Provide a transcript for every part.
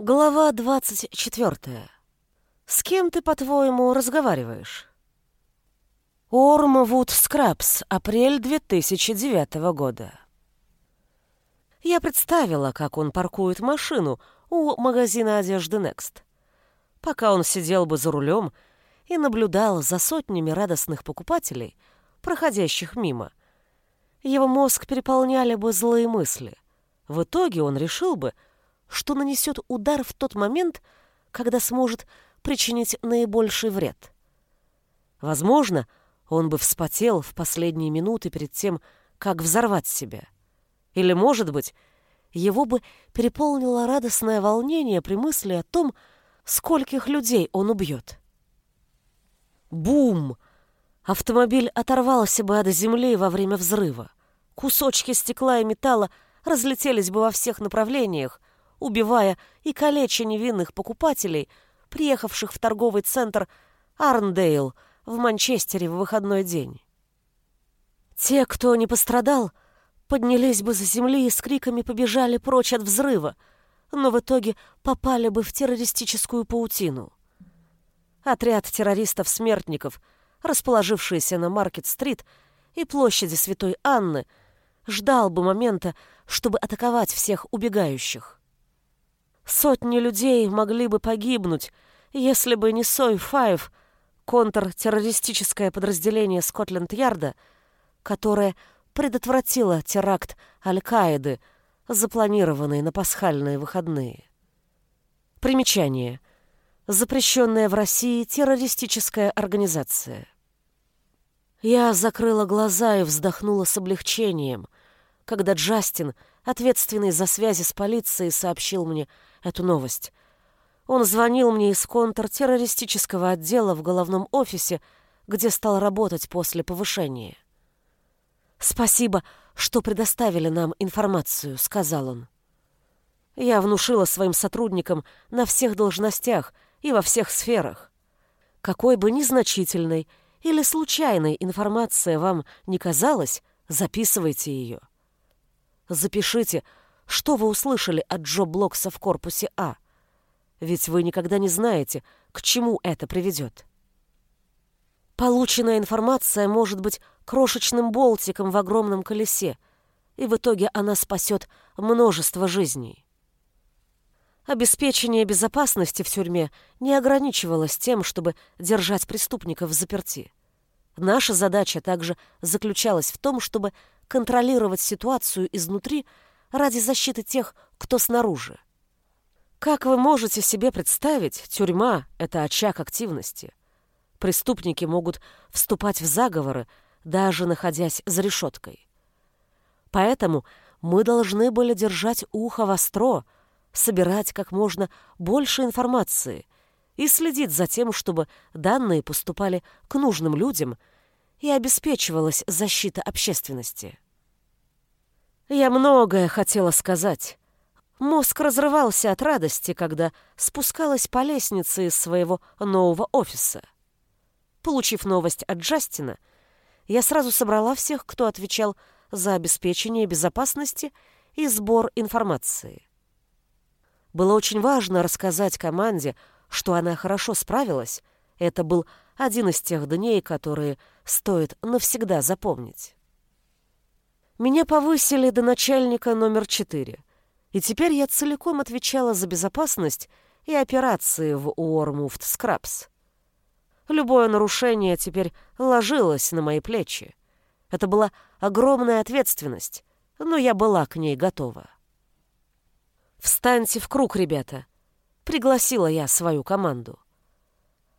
Глава 24. С кем ты, по-твоему, разговариваешь? Ормвуд Скрабс, апрель 2009 года. Я представила, как он паркует машину у магазина одежды Next. Пока он сидел бы за рулем и наблюдал за сотнями радостных покупателей, проходящих мимо, его мозг переполняли бы злые мысли. В итоге он решил бы, что нанесет удар в тот момент, когда сможет причинить наибольший вред. Возможно, он бы вспотел в последние минуты перед тем, как взорвать себя. Или, может быть, его бы переполнило радостное волнение при мысли о том, скольких людей он убьет. Бум! Автомобиль оторвался бы от земли во время взрыва. Кусочки стекла и металла разлетелись бы во всех направлениях, убивая и калеча невинных покупателей, приехавших в торговый центр Арндейл в Манчестере в выходной день. Те, кто не пострадал, поднялись бы за земли и с криками побежали прочь от взрыва, но в итоге попали бы в террористическую паутину. Отряд террористов-смертников, расположившийся на Маркет-стрит и площади Святой Анны, ждал бы момента, чтобы атаковать всех убегающих. Сотни людей могли бы погибнуть, если бы не Сой-5, контртеррористическое подразделение Скотленд-Ярда, которое предотвратило теракт Аль-Каиды, запланированный на пасхальные выходные. Примечание. Запрещенная в России террористическая организация. Я закрыла глаза и вздохнула с облегчением, когда Джастин, ответственный за связи с полицией, сообщил мне эту новость. Он звонил мне из контртеррористического отдела в головном офисе, где стал работать после повышения. «Спасибо, что предоставили нам информацию», — сказал он. Я внушила своим сотрудникам на всех должностях и во всех сферах. Какой бы незначительной или случайной информация вам не казалась, записывайте ее. Запишите, что вы услышали от Джо Блокса в корпусе А? Ведь вы никогда не знаете, к чему это приведет. Полученная информация может быть крошечным болтиком в огромном колесе, и в итоге она спасет множество жизней. Обеспечение безопасности в тюрьме не ограничивалось тем, чтобы держать преступников в заперти. Наша задача также заключалась в том, чтобы контролировать ситуацию изнутри ради защиты тех, кто снаружи. Как вы можете себе представить, тюрьма — это очаг активности. Преступники могут вступать в заговоры, даже находясь за решеткой. Поэтому мы должны были держать ухо востро, собирать как можно больше информации и следить за тем, чтобы данные поступали к нужным людям и обеспечивалась защита общественности. Я многое хотела сказать. Мозг разрывался от радости, когда спускалась по лестнице из своего нового офиса. Получив новость от Джастина, я сразу собрала всех, кто отвечал за обеспечение безопасности и сбор информации. Было очень важно рассказать команде, что она хорошо справилась. Это был один из тех дней, которые стоит навсегда запомнить. Меня повысили до начальника номер четыре, и теперь я целиком отвечала за безопасность и операции в Уормуфт Скрабс. Любое нарушение теперь ложилось на мои плечи. Это была огромная ответственность, но я была к ней готова. «Встаньте в круг, ребята!» — пригласила я свою команду.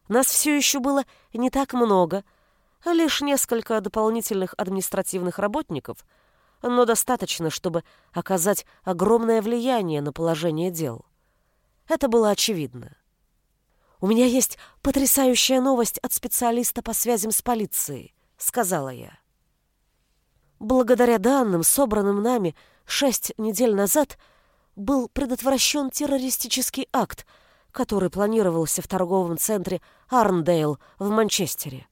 Нас все еще было не так много, лишь несколько дополнительных административных работников — но достаточно, чтобы оказать огромное влияние на положение дел. Это было очевидно. «У меня есть потрясающая новость от специалиста по связям с полицией», — сказала я. Благодаря данным, собранным нами шесть недель назад, был предотвращен террористический акт, который планировался в торговом центре Арндейл в Манчестере.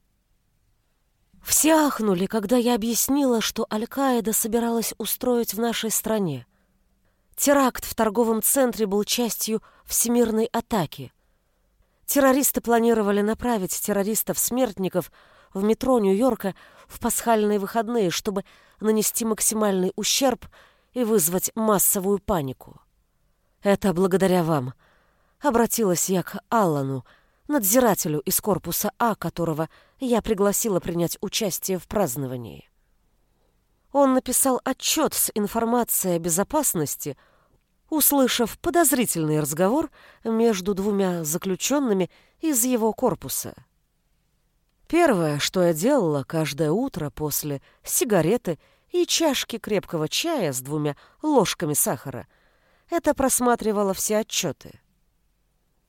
Все ахнули, когда я объяснила, что Аль-Каида собиралась устроить в нашей стране. Теракт в торговом центре был частью всемирной атаки. Террористы планировали направить террористов-смертников в метро Нью-Йорка в пасхальные выходные, чтобы нанести максимальный ущерб и вызвать массовую панику. «Это благодаря вам», — обратилась я к Аллану, надзирателю из корпуса А, которого я пригласила принять участие в праздновании. Он написал отчет с информацией о безопасности, услышав подозрительный разговор между двумя заключенными из его корпуса. Первое, что я делала каждое утро после сигареты и чашки крепкого чая с двумя ложками сахара, это просматривала все отчеты.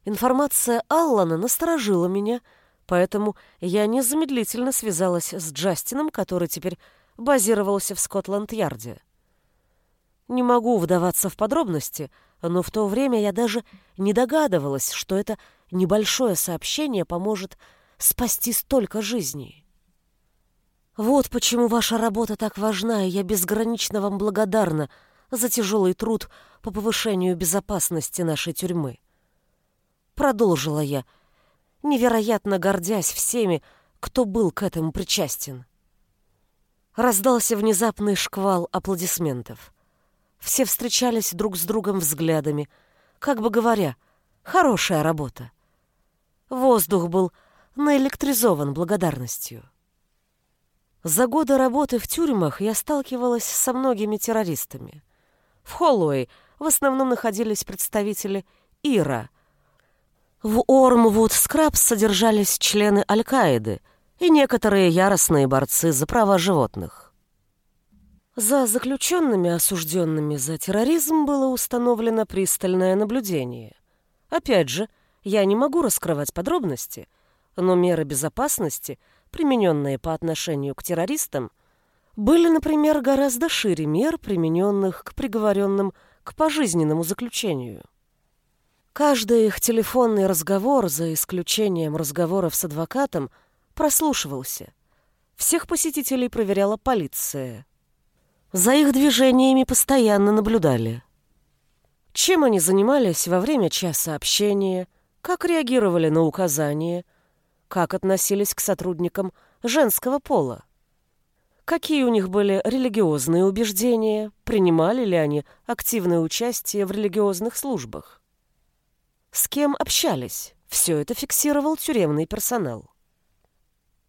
Информация Аллана насторожила меня, поэтому я незамедлительно связалась с Джастином, который теперь базировался в Скотланд-Ярде. Не могу вдаваться в подробности, но в то время я даже не догадывалась, что это небольшое сообщение поможет спасти столько жизней. Вот почему ваша работа так важна, и я безгранично вам благодарна за тяжелый труд по повышению безопасности нашей тюрьмы. Продолжила я, невероятно гордясь всеми, кто был к этому причастен. Раздался внезапный шквал аплодисментов. Все встречались друг с другом взглядами, как бы говоря, хорошая работа. Воздух был наэлектризован благодарностью. За годы работы в тюрьмах я сталкивалась со многими террористами. В Холлоуэй в основном находились представители ИРА. В Ормвуд Скрабс содержались члены Аль-Каиды — и некоторые яростные борцы за права животных. За заключенными, осужденными за терроризм, было установлено пристальное наблюдение. Опять же, я не могу раскрывать подробности, но меры безопасности, примененные по отношению к террористам, были, например, гораздо шире мер, примененных к приговоренным к пожизненному заключению. Каждый их телефонный разговор, за исключением разговоров с адвокатом, прослушивался. Всех посетителей проверяла полиция. За их движениями постоянно наблюдали. Чем они занимались во время часа общения, как реагировали на указания, как относились к сотрудникам женского пола. Какие у них были религиозные убеждения, принимали ли они активное участие в религиозных службах. С кем общались, все это фиксировал тюремный персонал.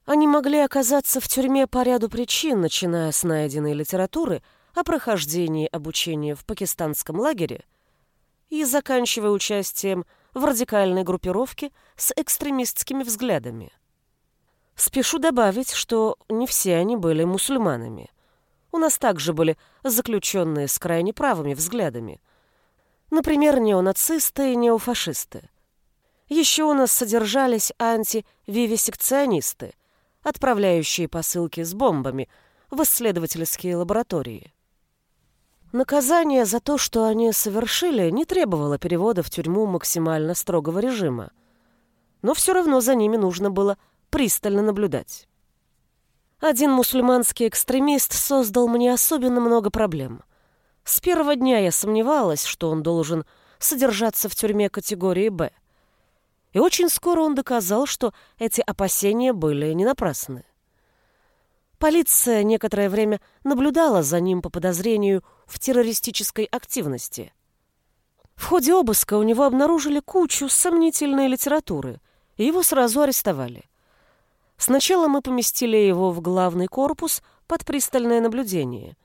Они могли оказаться в тюрьме по ряду причин, начиная с найденной литературы о прохождении обучения в пакистанском лагере и заканчивая участием в радикальной группировке с экстремистскими взглядами. Спешу добавить, что не все они были мусульманами. У нас также были заключенные с крайне правыми взглядами. Например, неонацисты и неофашисты. Еще у нас содержались антививисекционисты, отправляющие посылки с бомбами в исследовательские лаборатории. Наказание за то, что они совершили, не требовало перевода в тюрьму максимально строгого режима. Но все равно за ними нужно было пристально наблюдать. Один мусульманский экстремист создал мне особенно много проблем. С первого дня я сомневалась, что он должен содержаться в тюрьме категории «Б». И очень скоро он доказал, что эти опасения были не напрасны. Полиция некоторое время наблюдала за ним по подозрению в террористической активности. В ходе обыска у него обнаружили кучу сомнительной литературы, и его сразу арестовали. Сначала мы поместили его в главный корпус под пристальное наблюдение.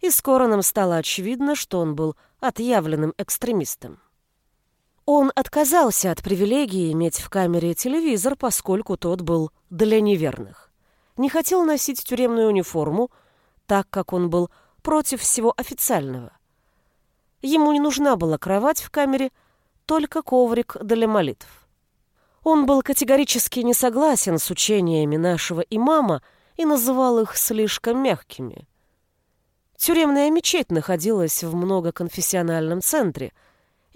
И скоро нам стало очевидно, что он был отъявленным экстремистом. Он отказался от привилегии иметь в камере телевизор, поскольку тот был для неверных. Не хотел носить тюремную униформу, так как он был против всего официального. Ему не нужна была кровать в камере, только коврик для молитв. Он был категорически не согласен с учениями нашего имама и называл их слишком мягкими. Тюремная мечеть находилась в многоконфессиональном центре –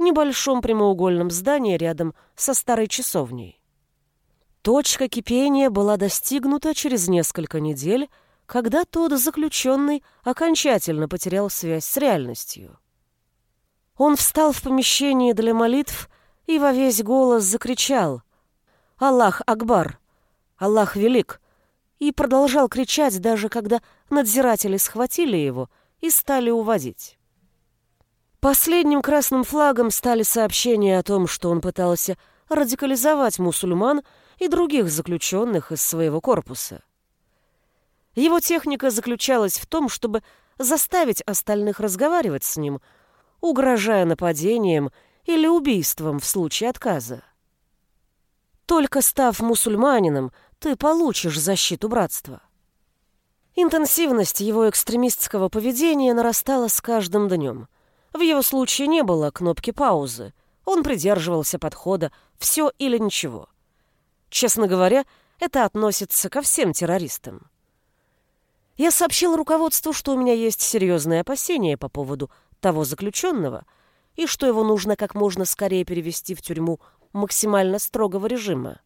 небольшом прямоугольном здании рядом со старой часовней. Точка кипения была достигнута через несколько недель, когда тот заключенный окончательно потерял связь с реальностью. Он встал в помещении для молитв и во весь голос закричал «Аллах Акбар! Аллах Велик!» И продолжал кричать, даже когда надзиратели схватили его и стали уводить. Последним красным флагом стали сообщения о том, что он пытался радикализовать мусульман и других заключенных из своего корпуса. Его техника заключалась в том, чтобы заставить остальных разговаривать с ним, угрожая нападением или убийством в случае отказа. Только став мусульманином, ты получишь защиту братства. Интенсивность его экстремистского поведения нарастала с каждым днем. В его случае не было кнопки паузы. Он придерживался подхода «все или ничего». Честно говоря, это относится ко всем террористам. Я сообщил руководству, что у меня есть серьезные опасения по поводу того заключенного и что его нужно как можно скорее перевести в тюрьму максимально строгого режима.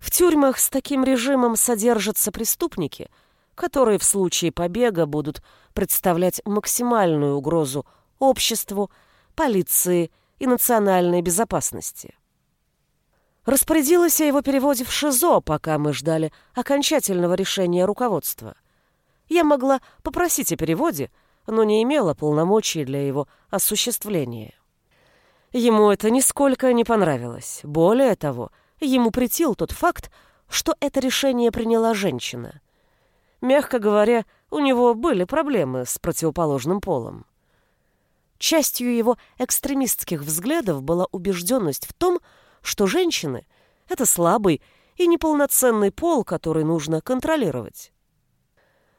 В тюрьмах с таким режимом содержатся преступники, которые в случае побега будут представлять максимальную угрозу обществу, полиции и национальной безопасности. Распорядилась о его переводе в ШИЗО, пока мы ждали окончательного решения руководства. Я могла попросить о переводе, но не имела полномочий для его осуществления. Ему это нисколько не понравилось. Более того, ему претил тот факт, что это решение приняла женщина. Мягко говоря, у него были проблемы с противоположным полом. Частью его экстремистских взглядов была убежденность в том, что женщины — это слабый и неполноценный пол, который нужно контролировать.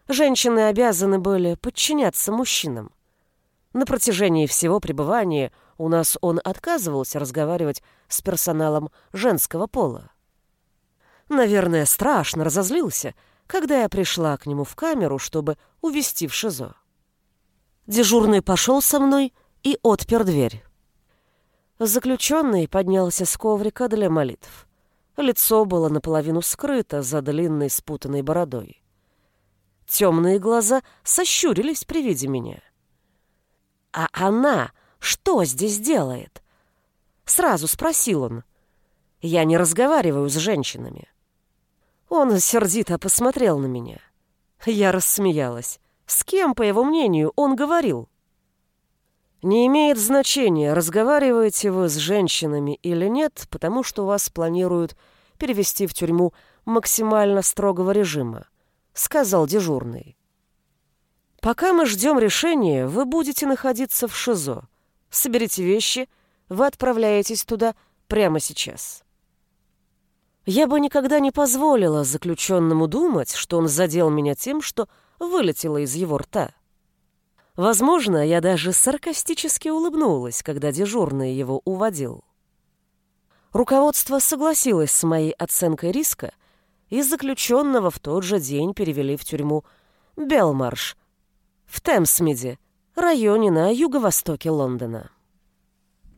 Женщины обязаны были подчиняться мужчинам. На протяжении всего пребывания у нас он отказывался разговаривать с персоналом женского пола. Наверное, страшно разозлился, когда я пришла к нему в камеру, чтобы увести в ШИЗО. Дежурный пошел со мной и отпер дверь. Заключенный поднялся с коврика для молитв. Лицо было наполовину скрыто за длинной спутанной бородой. Темные глаза сощурились при виде меня. «А она что здесь делает?» Сразу спросил он. «Я не разговариваю с женщинами». Он сердито посмотрел на меня. Я рассмеялась. С кем, по его мнению, он говорил? Не имеет значения, разговариваете вы с женщинами или нет, потому что вас планируют перевести в тюрьму максимально строгого режима, сказал дежурный. Пока мы ждем решения, вы будете находиться в ШИЗО. Соберите вещи, вы отправляетесь туда прямо сейчас. Я бы никогда не позволила заключенному думать, что он задел меня тем, что вылетело из его рта. Возможно, я даже саркастически улыбнулась, когда дежурный его уводил. Руководство согласилось с моей оценкой риска, и заключенного в тот же день перевели в тюрьму Белмарш в Темсмиде, районе на юго-востоке Лондона.